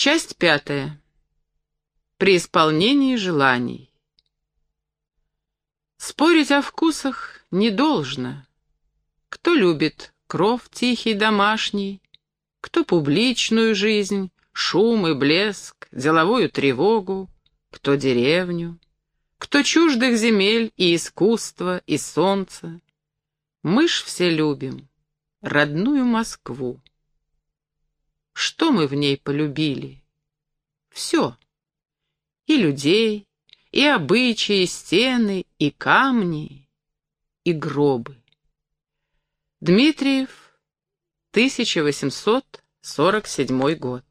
Часть пятая. При исполнении желаний. Спорить о вкусах не должно. Кто любит кров тихий домашний, кто публичную жизнь, шум и блеск, деловую тревогу, кто деревню, кто чуждых земель и искусства, и солнца. Мы ж все любим родную Москву. Что мы в ней полюбили? Все. И людей, и обычаи, и стены, и камни, и гробы. Дмитриев, 1847 год.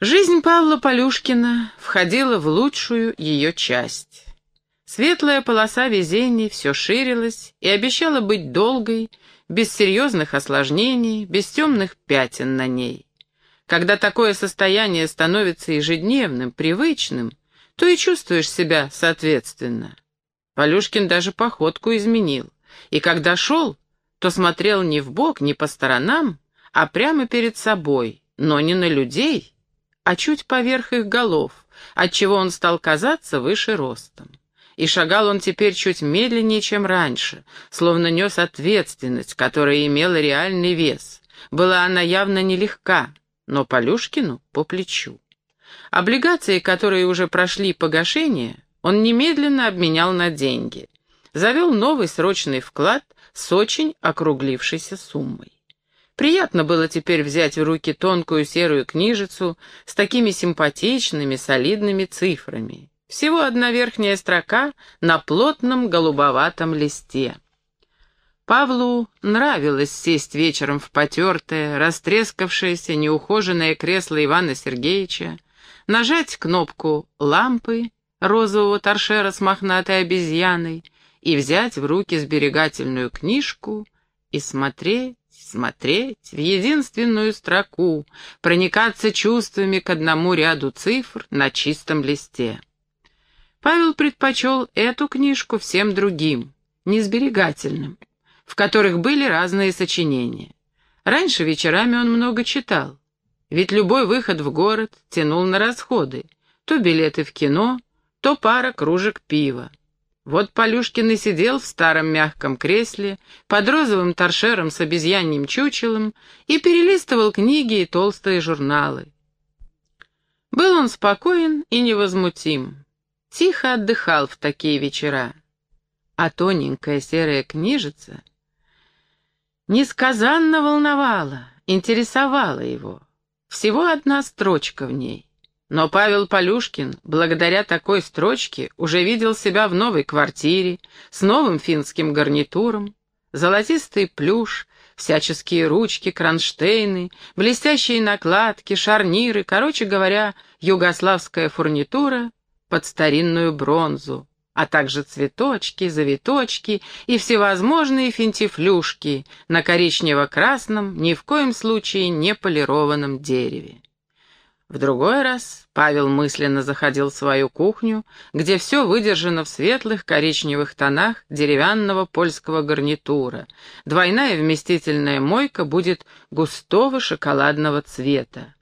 Жизнь Павла Полюшкина входила в лучшую ее часть. Светлая полоса везений все ширилась и обещала быть долгой, без серьезных осложнений, без темных пятен на ней. Когда такое состояние становится ежедневным, привычным, то и чувствуешь себя соответственно. Полюшкин даже походку изменил, и когда шел, то смотрел не в бок, не по сторонам, а прямо перед собой, но не на людей, а чуть поверх их голов, отчего он стал казаться выше ростом и шагал он теперь чуть медленнее, чем раньше, словно нес ответственность, которая имела реальный вес. Была она явно нелегка, но Полюшкину по плечу. Облигации, которые уже прошли погашение, он немедленно обменял на деньги. Завел новый срочный вклад с очень округлившейся суммой. Приятно было теперь взять в руки тонкую серую книжицу с такими симпатичными, солидными цифрами. Всего одна верхняя строка на плотном голубоватом листе. Павлу нравилось сесть вечером в потертое, растрескавшееся, неухоженное кресло Ивана Сергеевича, нажать кнопку лампы розового торшера с мохнатой обезьяной и взять в руки сберегательную книжку и смотреть, смотреть в единственную строку, проникаться чувствами к одному ряду цифр на чистом листе. Павел предпочел эту книжку всем другим, несберегательным, в которых были разные сочинения. Раньше вечерами он много читал, ведь любой выход в город тянул на расходы, то билеты в кино, то пара кружек пива. Вот Полюшкин и сидел в старом мягком кресле под розовым торшером с обезьяньим чучелом и перелистывал книги и толстые журналы. Был он спокоен и невозмутим тихо отдыхал в такие вечера, а тоненькая серая книжица несказанно волновала, интересовала его. Всего одна строчка в ней. Но Павел Полюшкин, благодаря такой строчке, уже видел себя в новой квартире, с новым финским гарнитуром, золотистый плюш, всяческие ручки, кронштейны, блестящие накладки, шарниры, короче говоря, югославская фурнитура под старинную бронзу, а также цветочки, завиточки и всевозможные финтифлюшки на коричнево-красном, ни в коем случае не полированном дереве. В другой раз Павел мысленно заходил в свою кухню, где все выдержано в светлых коричневых тонах деревянного польского гарнитура. Двойная вместительная мойка будет густого шоколадного цвета.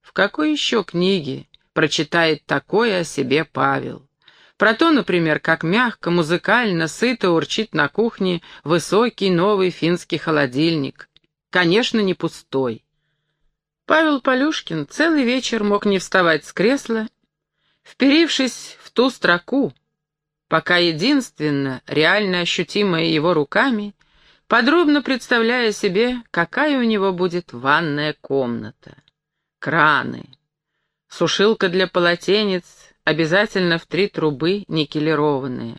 В какой еще книге прочитает такое о себе Павел. Про то, например, как мягко, музыкально, сыто урчит на кухне высокий новый финский холодильник. Конечно, не пустой. Павел Полюшкин целый вечер мог не вставать с кресла, вперившись в ту строку, пока единственно, реально ощутимая его руками, подробно представляя себе, какая у него будет ванная комната. Краны, Сушилка для полотенец, обязательно в три трубы никелированные.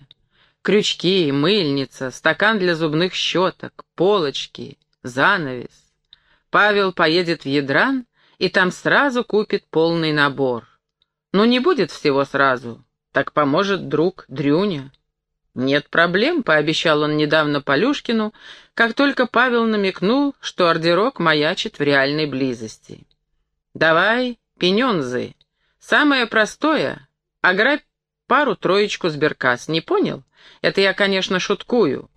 Крючки, мыльница, стакан для зубных щеток, полочки, занавес. Павел поедет в Ядран и там сразу купит полный набор. Ну, не будет всего сразу, так поможет друг Дрюня. «Нет проблем», — пообещал он недавно Полюшкину, как только Павел намекнул, что ордерок маячит в реальной близости. «Давай Пенензы. Самое простое — ограбь пару-троечку сберкас. Не понял? Это я, конечно, шуткую.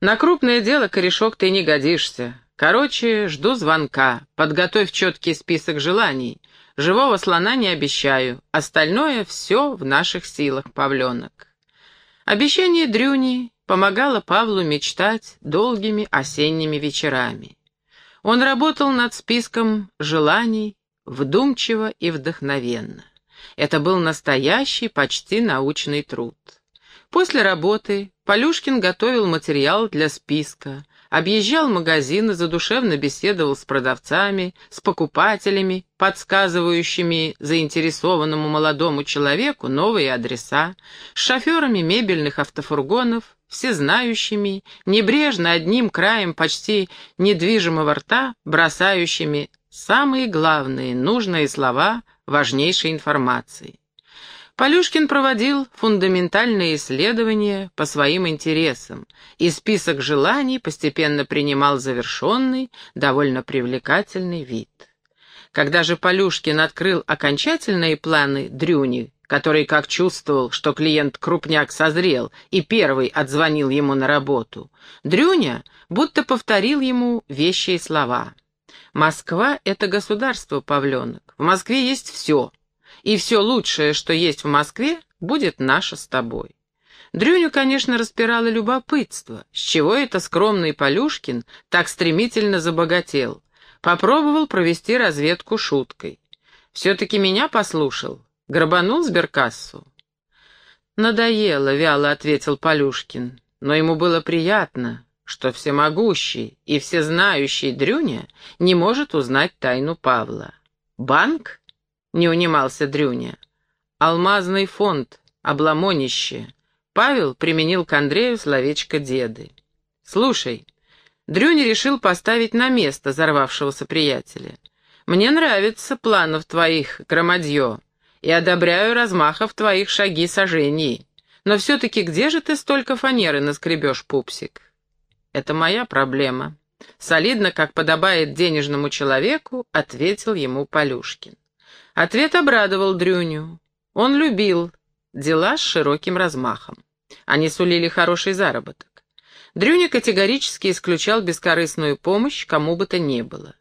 На крупное дело, корешок, ты не годишься. Короче, жду звонка. Подготовь четкий список желаний. Живого слона не обещаю. Остальное все в наших силах, Павленок. Обещание Дрюни помогало Павлу мечтать долгими осенними вечерами. Он работал над списком желаний вдумчиво и вдохновенно. Это был настоящий, почти научный труд. После работы Полюшкин готовил материал для списка, объезжал магазины, задушевно беседовал с продавцами, с покупателями, подсказывающими заинтересованному молодому человеку новые адреса, с шоферами мебельных автофургонов, всезнающими, небрежно одним краем почти недвижимого рта, бросающими самые главные, нужные слова важнейшей информации. Полюшкин проводил фундаментальные исследования по своим интересам, и список желаний постепенно принимал завершенный, довольно привлекательный вид. Когда же Полюшкин открыл окончательные планы Дрюни, который как чувствовал, что клиент-крупняк созрел и первый отзвонил ему на работу, Дрюня будто повторил ему вещие слова. «Москва — это государство, Павленок. В Москве есть все, и все лучшее, что есть в Москве, будет наше с тобой. Дрюню, конечно, распирало любопытство, с чего это скромный Полюшкин так стремительно забогател. Попробовал провести разведку шуткой. Все-таки меня послушал, грабанул сберкассу. «Надоело», — вяло ответил Полюшкин, но ему было приятно, что всемогущий и всезнающий Дрюня не может узнать тайну Павла. «Банк?» — не унимался Дрюня. «Алмазный фонд, обломонище». Павел применил к Андрею словечко деды. «Слушай, Дрюня решил поставить на место взорвавшегося приятеля. Мне нравится планов твоих, громадье, и одобряю размахов твоих шаги сожжений. Но все-таки где же ты столько фанеры наскребешь, пупсик?» «Это моя проблема», — солидно, как подобает денежному человеку, ответил ему Полюшкин. Ответ обрадовал Дрюню. Он любил дела с широким размахом. Они сулили хороший заработок. Дрюня категорически исключал бескорыстную помощь кому бы то ни было.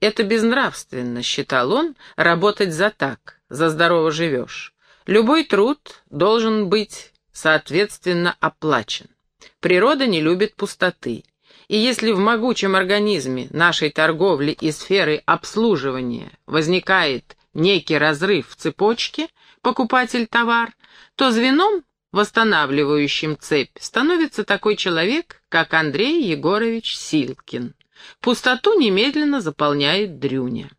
Это безнравственно, считал он, работать за так, за здорово живешь. Любой труд должен быть, соответственно, оплачен. Природа не любит пустоты. И если в могучем организме нашей торговли и сферы обслуживания возникает некий разрыв в цепочке, покупатель-товар, то звеном, восстанавливающим цепь, становится такой человек, как Андрей Егорович Силкин. Пустоту немедленно заполняет Дрюня.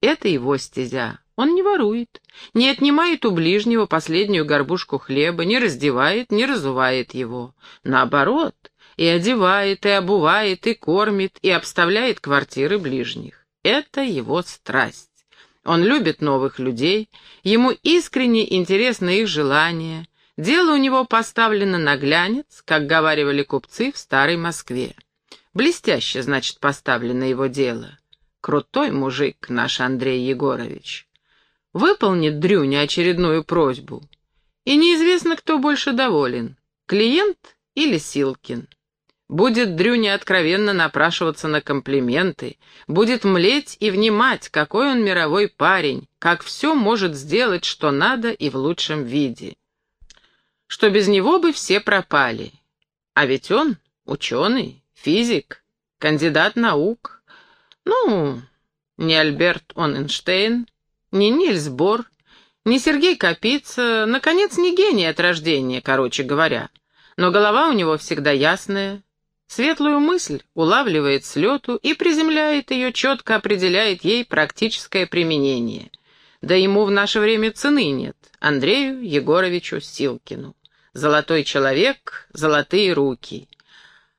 Это его стезя. Он не ворует, не отнимает у ближнего последнюю горбушку хлеба, не раздевает, не разувает его. Наоборот, и одевает, и обувает, и кормит, и обставляет квартиры ближних. Это его страсть. Он любит новых людей, ему искренне интересны их желания. Дело у него поставлено на глянец, как говаривали купцы в старой Москве. Блестяще, значит, поставлено его дело. Крутой мужик наш Андрей Егорович. Выполнит Дрюня очередную просьбу. И неизвестно, кто больше доволен, клиент или Силкин. Будет Дрюня откровенно напрашиваться на комплименты, будет млеть и внимать, какой он мировой парень, как все может сделать, что надо и в лучшем виде. Что без него бы все пропали. А ведь он ученый, физик, кандидат наук. Ну, не Альберт Оненштейн, не Нильс Бор, не Сергей Капица, наконец, не гений от рождения, короче говоря. Но голова у него всегда ясная, Светлую мысль улавливает с лету и приземляет ее, четко определяет ей практическое применение. Да ему в наше время цены нет, Андрею Егоровичу Силкину. Золотой человек, золотые руки.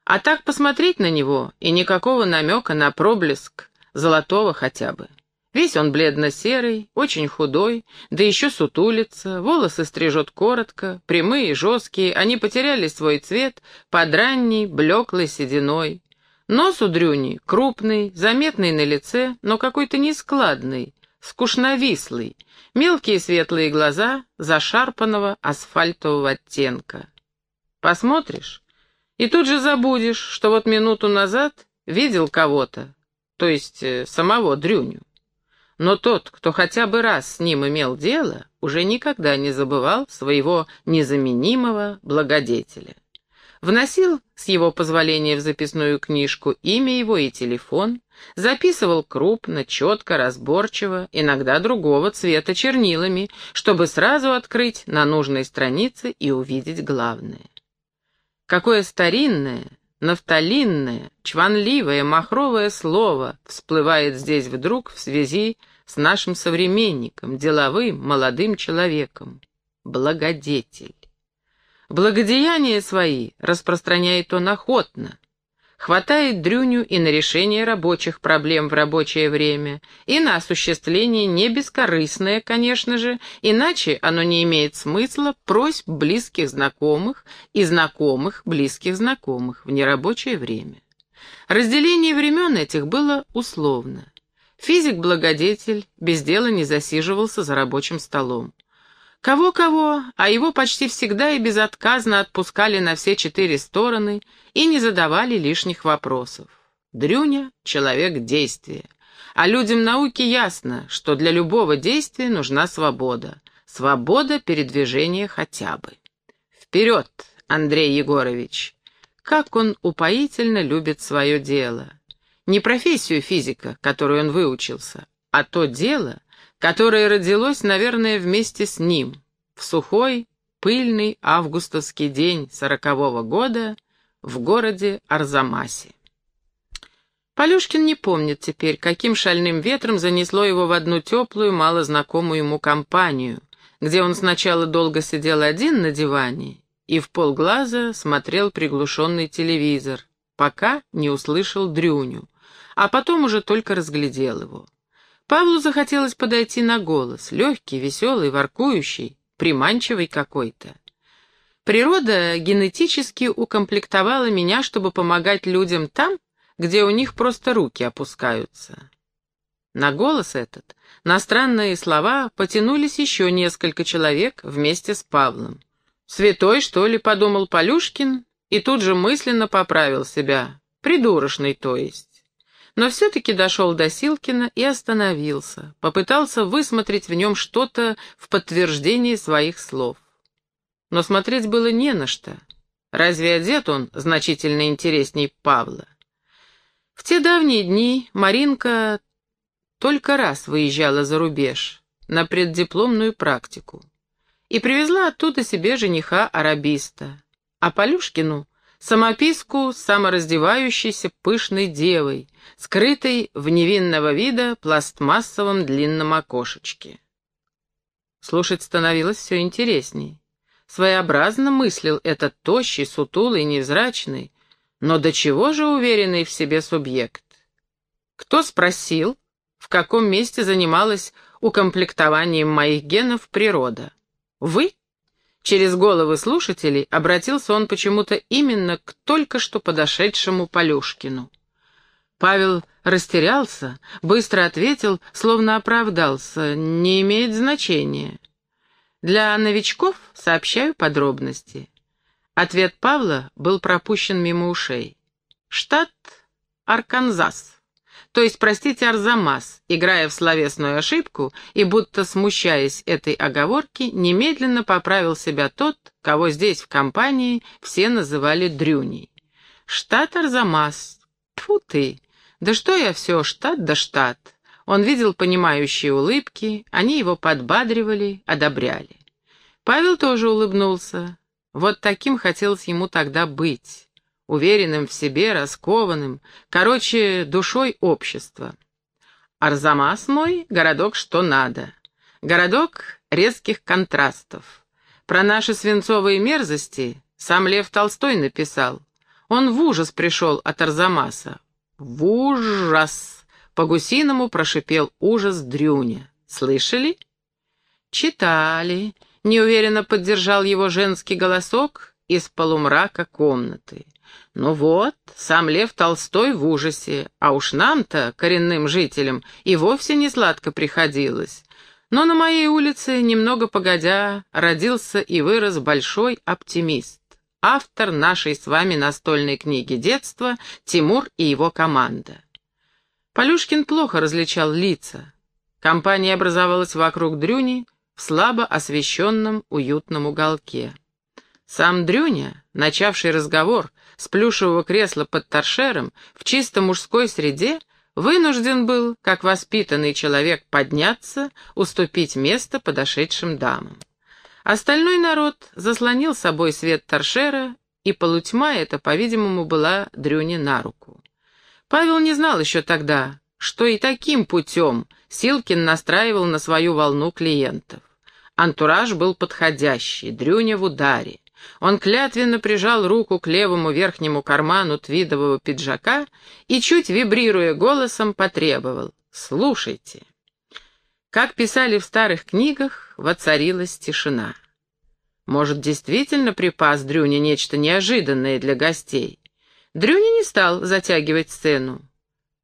А так посмотреть на него, и никакого намека на проблеск золотого хотя бы. Весь он бледно-серый, очень худой, да еще сутулится, волосы стрижет коротко, прямые, жесткие, они потеряли свой цвет под ранней, блеклой сединой. Нос у Дрюни крупный, заметный на лице, но какой-то нескладный, скучновислый, мелкие светлые глаза зашарпанного асфальтового оттенка. Посмотришь, и тут же забудешь, что вот минуту назад видел кого-то, то есть э, самого Дрюню. Но тот, кто хотя бы раз с ним имел дело, уже никогда не забывал своего незаменимого благодетеля. Вносил с его позволения в записную книжку имя его и телефон, записывал крупно, четко, разборчиво, иногда другого цвета чернилами, чтобы сразу открыть на нужной странице и увидеть главное. Какое старинное, нафталинное, чванливое, махровое слово всплывает здесь вдруг в связи с нашим современником, деловым, молодым человеком. Благодетель. Благодеяния свои распространяет он охотно. Хватает Дрюню и на решение рабочих проблем в рабочее время, и на осуществление не бескорыстное, конечно же, иначе оно не имеет смысла просьб близких знакомых и знакомых близких знакомых в нерабочее время. Разделение времен этих было условно. Физик-благодетель без дела не засиживался за рабочим столом. Кого-кого, а его почти всегда и безотказно отпускали на все четыре стороны и не задавали лишних вопросов. Дрюня — человек действия. А людям науки ясно, что для любого действия нужна свобода. Свобода передвижения хотя бы. Вперед, Андрей Егорович! Как он упоительно любит свое дело. Не профессию физика, которую он выучился, а то дело, которое родилось, наверное, вместе с ним, в сухой, пыльный августовский день сорокового года в городе Арзамасе. Полюшкин не помнит теперь, каким шальным ветром занесло его в одну теплую, малознакомую ему компанию, где он сначала долго сидел один на диване и в полглаза смотрел приглушенный телевизор, пока не услышал Дрюню, а потом уже только разглядел его. Павлу захотелось подойти на голос, легкий, веселый, воркующий, приманчивый какой-то. Природа генетически укомплектовала меня, чтобы помогать людям там, где у них просто руки опускаются. На голос этот, на странные слова потянулись еще несколько человек вместе с Павлом. «Святой, что ли?» — подумал Полюшкин и тут же мысленно поправил себя. Придурочный, то есть но все-таки дошел до Силкина и остановился, попытался высмотреть в нем что-то в подтверждение своих слов. Но смотреть было не на что. Разве одет он значительно интересней Павла? В те давние дни Маринка только раз выезжала за рубеж на преддипломную практику и привезла оттуда себе жениха-арабиста, а Полюшкину самописку самораздевающейся пышной девой, скрытой в невинного вида пластмассовом длинном окошечке. Слушать становилось все интересней. Своеобразно мыслил этот тощий, сутулый, невзрачный, но до чего же уверенный в себе субъект? Кто спросил, в каком месте занималась укомплектованием моих генов природа? Вы? Через головы слушателей обратился он почему-то именно к только что подошедшему Полюшкину. Павел растерялся, быстро ответил, словно оправдался, не имеет значения. Для новичков сообщаю подробности. Ответ Павла был пропущен мимо ушей. Штат Арканзас то есть, простите, Арзамас, играя в словесную ошибку и будто смущаясь этой оговорки, немедленно поправил себя тот, кого здесь в компании все называли Дрюней. Штат Арзамас. Тьфу ты! Да что я все, штат да штат. Он видел понимающие улыбки, они его подбадривали, одобряли. Павел тоже улыбнулся. Вот таким хотелось ему тогда быть уверенным в себе, раскованным, короче, душой общества. Арзамас мой — городок что надо. Городок резких контрастов. Про наши свинцовые мерзости сам Лев Толстой написал. Он в ужас пришел от Арзамаса. В ужас! По-гусиному прошипел ужас Дрюня. Слышали? Читали. Неуверенно поддержал его женский голосок из полумрака комнаты. Ну вот, сам Лев Толстой в ужасе, а уж нам-то, коренным жителям, и вовсе не сладко приходилось. Но на моей улице, немного погодя, родился и вырос большой оптимист. Автор нашей с вами настольной книги детства Тимур и его команда. Полюшкин плохо различал лица. Компания образовалась вокруг Дрюни в слабо освещенном уютном уголке. Сам Дрюня, начавший разговор с плюшевого кресла под торшером в чисто мужской среде, вынужден был, как воспитанный человек, подняться, уступить место подошедшим дамам. Остальной народ заслонил собой свет торшера, и полутьма эта, по-видимому, была Дрюне на руку. Павел не знал еще тогда, что и таким путем Силкин настраивал на свою волну клиентов. Антураж был подходящий, Дрюня в ударе. Он клятвенно прижал руку к левому верхнему карману твидового пиджака и, чуть вибрируя голосом, потребовал «Слушайте». Как писали в старых книгах, воцарилась тишина. Может, действительно припас Дрюня нечто неожиданное для гостей? Дрюня не стал затягивать сцену.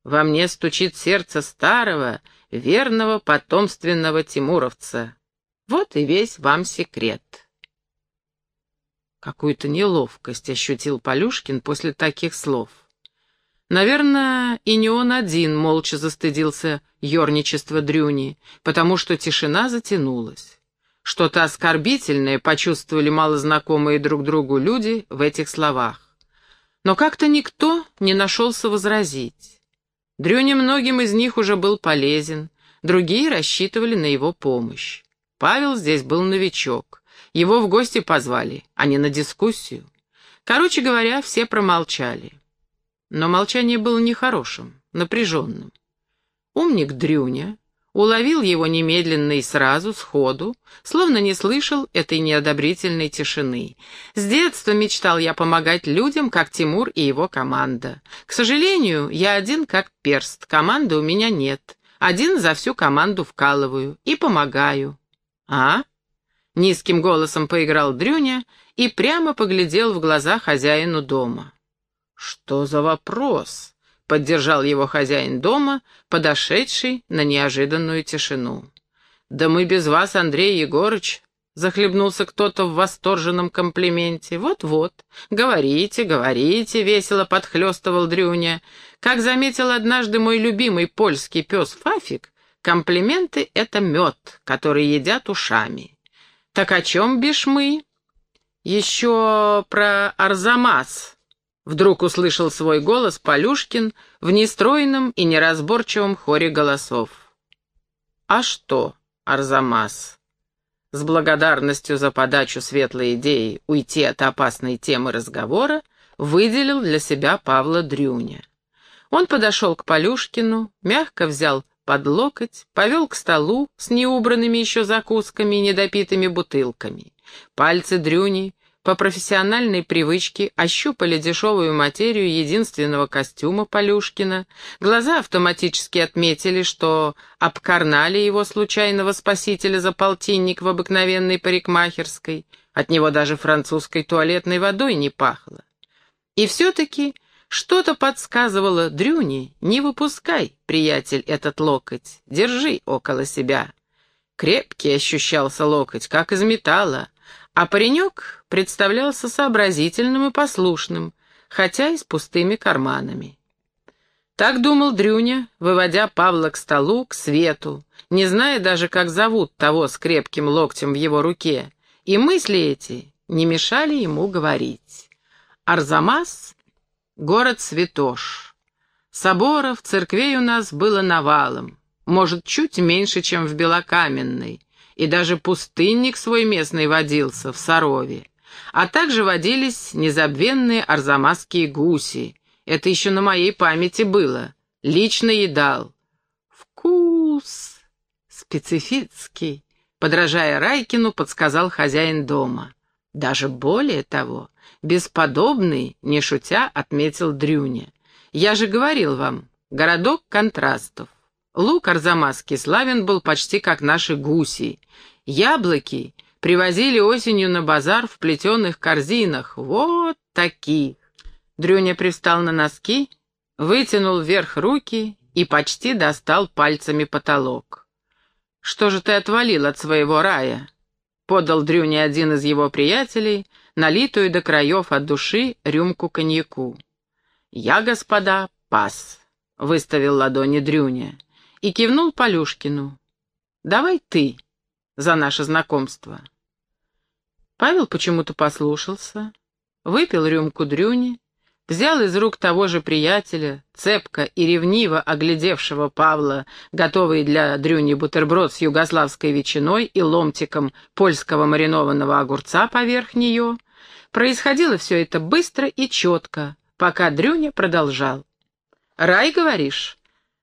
Во мне стучит сердце старого, верного, потомственного тимуровца. Вот и весь вам секрет. Какую-то неловкость ощутил Полюшкин после таких слов. Наверное, и не он один молча застыдился ерничества Дрюни, потому что тишина затянулась. Что-то оскорбительное почувствовали малознакомые друг другу люди в этих словах. Но как-то никто не нашелся возразить. Дрюня многим из них уже был полезен, другие рассчитывали на его помощь. Павел здесь был новичок. Его в гости позвали, а не на дискуссию. Короче говоря, все промолчали. Но молчание было нехорошим, напряженным. Умник Дрюня уловил его немедленно и сразу, сходу, словно не слышал этой неодобрительной тишины. С детства мечтал я помогать людям, как Тимур и его команда. К сожалению, я один как перст, команды у меня нет. Один за всю команду вкалываю и помогаю. «А?» — низким голосом поиграл Дрюня и прямо поглядел в глаза хозяину дома. «Что за вопрос?» — поддержал его хозяин дома, подошедший на неожиданную тишину. «Да мы без вас, Андрей Егорыч», — захлебнулся кто-то в восторженном комплименте. «Вот-вот, говорите, говорите», — весело подхлёстывал Дрюня. «Как заметил однажды мой любимый польский пес Фафик, комплименты — это мед, который едят ушами». «Так о чем бишь мы?» «Еще про Арзамас», Вдруг услышал свой голос Полюшкин в нестройном и неразборчивом хоре голосов. «А что, Арзамас?» С благодарностью за подачу светлой идеи уйти от опасной темы разговора выделил для себя Павла Дрюня. Он подошел к Полюшкину, мягко взял под локоть, повел к столу с неубранными еще закусками и недопитыми бутылками. Пальцы Дрюни по профессиональной привычке ощупали дешевую материю единственного костюма Полюшкина, глаза автоматически отметили, что обкарнали его случайного спасителя за полтинник в обыкновенной парикмахерской, от него даже французской туалетной водой не пахло. И все-таки что-то подсказывало Дрюне, не выпускай, приятель, этот локоть, держи около себя. Крепкий ощущался локоть, как из металла, а паренек представлялся сообразительным и послушным, хотя и с пустыми карманами. Так думал Дрюня, выводя Павла к столу, к свету, не зная даже, как зовут того с крепким локтем в его руке, и мысли эти не мешали ему говорить. Арзамас — город святош. Соборов, церквей у нас было навалом, может, чуть меньше, чем в Белокаменной, и даже пустынник свой местный водился в Сарове. А также водились незабвенные арзамасские гуси. Это еще на моей памяти было. Лично едал. Вкус специфический, подражая Райкину, подсказал хозяин дома. Даже более того, бесподобный, не шутя, отметил Дрюня. Я же говорил вам, городок контрастов. Лук арзамасский славен был почти как наши гуси. Яблоки привозили осенью на базар в плетеных корзинах. Вот таких. Дрюня пристал на носки, вытянул вверх руки и почти достал пальцами потолок. «Что же ты отвалил от своего рая?» — подал Дрюне один из его приятелей, налитую до краев от души рюмку коньяку. «Я, господа, пас». — выставил ладони Дрюня и кивнул Полюшкину. «Давай ты за наше знакомство». Павел почему-то послушался, выпил рюмку Дрюни, взял из рук того же приятеля, цепко и ревниво оглядевшего Павла, готовый для Дрюни бутерброд с югославской ветчиной и ломтиком польского маринованного огурца поверх нее. Происходило все это быстро и четко, пока Дрюня продолжал. «Рай, говоришь?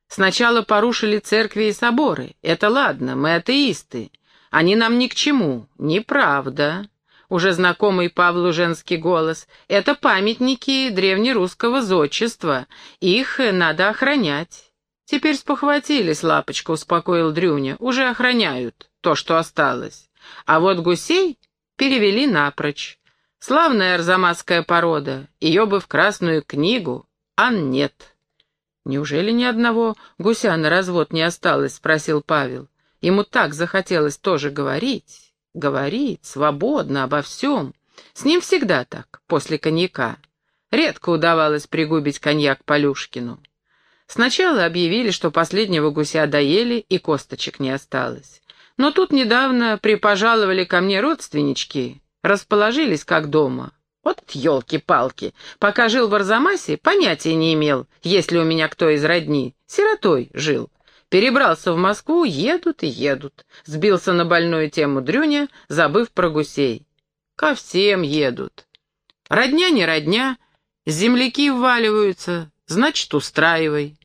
Сначала порушили церкви и соборы. Это ладно, мы атеисты. Они нам ни к чему. Неправда уже знакомый Павлу женский голос. «Это памятники древнерусского зодчества. Их надо охранять». «Теперь спохватились, лапочка», — успокоил Дрюня. «Уже охраняют то, что осталось. А вот гусей перевели напрочь. Славная арзамасская порода. Ее бы в Красную книгу, а нет». «Неужели ни одного гуся на развод не осталось?» — спросил Павел. Ему так захотелось тоже говорить. Говорит свободно обо всем. С ним всегда так, после коньяка. Редко удавалось пригубить коньяк Полюшкину. Сначала объявили, что последнего гуся доели и косточек не осталось. Но тут недавно припожаловали ко мне родственнички, расположились как дома. Вот елки-палки. Пока жил в Арзамасе, понятия не имел, есть ли у меня кто из родни. Сиротой жил. Перебрался в Москву, едут и едут. Сбился на больную тему Дрюня, забыв про гусей. Ко всем едут. Родня не родня, земляки вваливаются, значит, устраивай.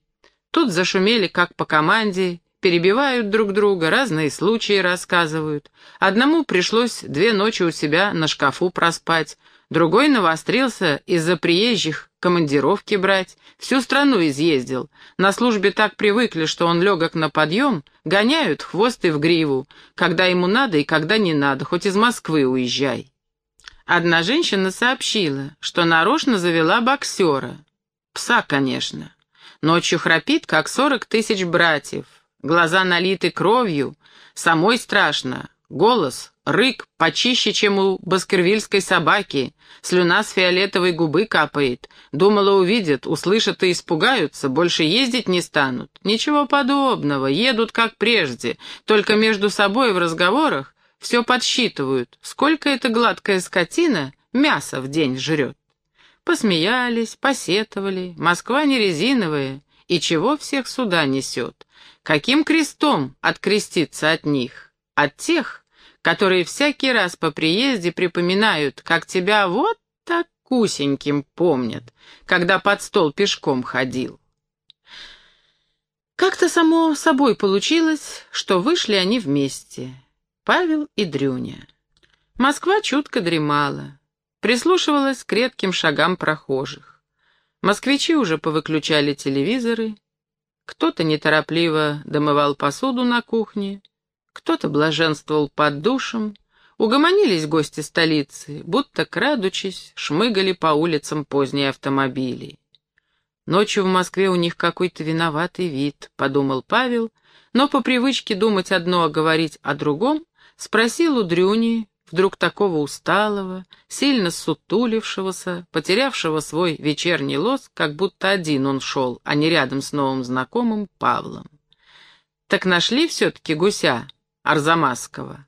Тут зашумели, как по команде, перебивают друг друга, разные случаи рассказывают. Одному пришлось две ночи у себя на шкафу проспать, другой навострился из-за приезжих командировки брать, всю страну изъездил. На службе так привыкли, что он легок на подъем, гоняют хвост и в гриву, когда ему надо и когда не надо, хоть из Москвы уезжай. Одна женщина сообщила, что нарочно завела боксера. Пса, конечно. Ночью храпит, как сорок тысяч братьев. Глаза налиты кровью. Самой страшно. Голос Рык почище, чем у баскервильской собаки. Слюна с фиолетовой губы капает. Думала, увидят, услышат и испугаются, больше ездить не станут. Ничего подобного, едут как прежде, только между собой в разговорах все подсчитывают, сколько эта гладкая скотина мяса в день жрет. Посмеялись, посетовали, Москва не резиновая, и чего всех сюда несет? Каким крестом откреститься от них? От тех, которые всякий раз по приезде припоминают, как тебя вот так кусеньким помнят, когда под стол пешком ходил. Как-то само собой получилось, что вышли они вместе, Павел и Дрюня. Москва чутко дремала, прислушивалась к редким шагам прохожих. Москвичи уже повыключали телевизоры, кто-то неторопливо домывал посуду на кухне, кто-то блаженствовал под душем, угомонились гости столицы, будто, крадучись, шмыгали по улицам поздние автомобили. Ночью в Москве у них какой-то виноватый вид, подумал Павел, но по привычке думать одно, а говорить о другом, спросил у Дрюни, вдруг такого усталого, сильно сутулившегося, потерявшего свой вечерний лоск, как будто один он шел, а не рядом с новым знакомым Павлом. «Так нашли все-таки гуся?» Арзамасского.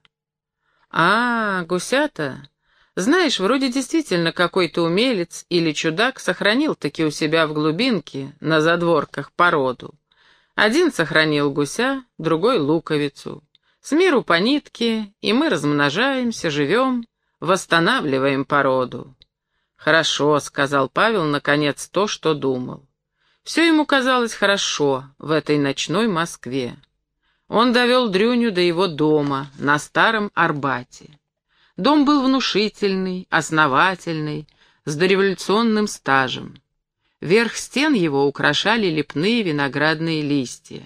«А, гусята? Знаешь, вроде действительно какой-то умелец или чудак сохранил таки у себя в глубинке, на задворках, породу. Один сохранил гуся, другой — луковицу. С миру по нитке, и мы размножаемся, живем, восстанавливаем породу». «Хорошо», — сказал Павел, наконец, то, что думал. Все ему казалось хорошо в этой ночной Москве. Он довел Дрюню до его дома на Старом Арбате. Дом был внушительный, основательный, с дореволюционным стажем. Верх стен его украшали лепные виноградные листья.